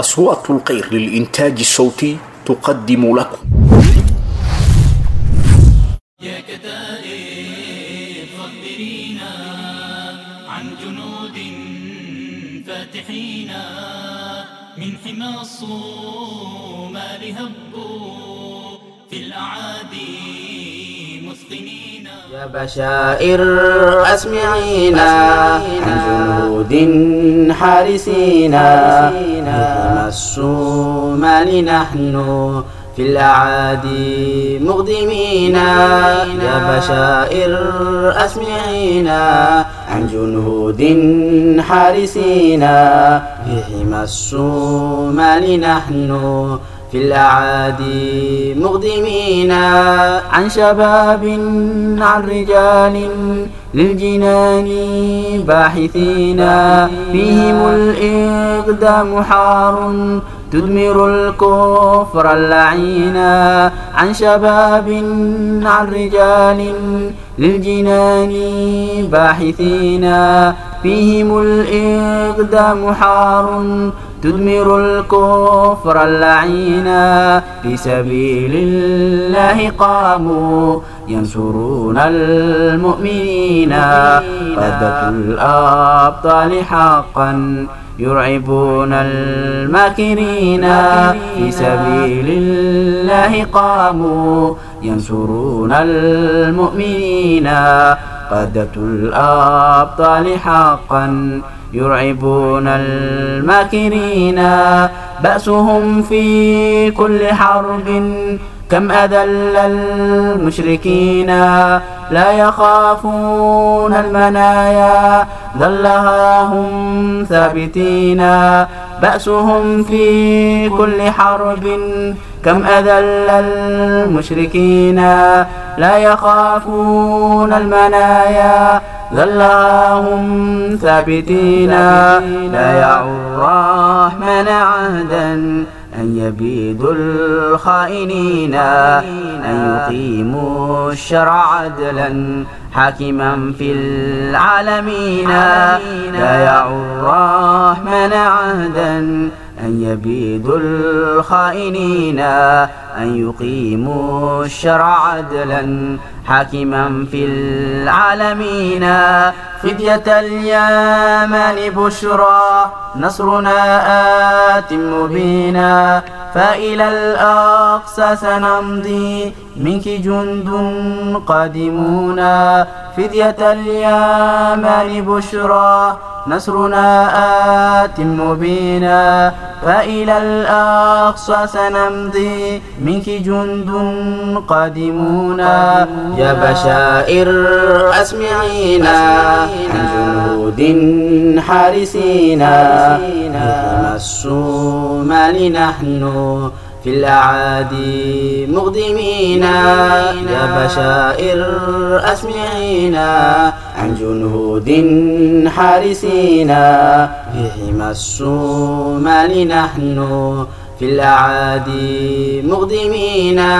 أصوات القير للإنتاج الصوتي تقدم لكم. يا كتائب خبرينا عن جنود فاتحين من حما الصومال هبوا في الأعادي بشائر أسمعينا عن جنود حارسينا هزم الصومال نحن في الأعادي مقدمينا يا بشائر أسمعينا عن جنود حارسينا في حمى الصومال نحن في الأعادي مغدمين عن شباب عن رجال للجنان باحثين فيهم الإقدام حار تدمر الكفر اللعينا عن شباب عن رجال للجنان باحثين. فيهم الإقدام حار. تدمر الكفر اللعينا في سبيل الله قاموا ينصرون المؤمنين. قادة الأبطال حقا. يرعبون الماكرين في سبيل الله قاموا ينصرون المؤمنين. قادة الأبطال حقا يرعبون الماكرين. بأسهم في كل حرب كم أذل المشركين لا يخافون المنايا ذلها هم ثابتين بأسهم في كل حرب كم أذل المشركين لا يخافون المنايا ذلهم ثابتين لا بايعوا الرحمن عهدا أن يبيدوا الخائنين أن يقيموا الشرع عدلا حاكما في العالمين. بايعوا الرحمن عهدا أن يبيدوا الخائنين أن يقيموا الشرع عدلا حكما في العالمين فدية اليمن بشرى نصرنا آت مبينا فإلى الأقصى سنمضي منك جند قادمونا فدية اليمن بشرى نصرنا آت مبينا فإلى الأقصى سنمضي منك جند قادمونا يا بشائر أسمعينا عن جنود حارسينا مثل الشمال نحن في الأعادي مقدمينا يا بشائر أسمعينا عن جنود حارسينا في حمى الشمال نحن في الأعادي مقدمينا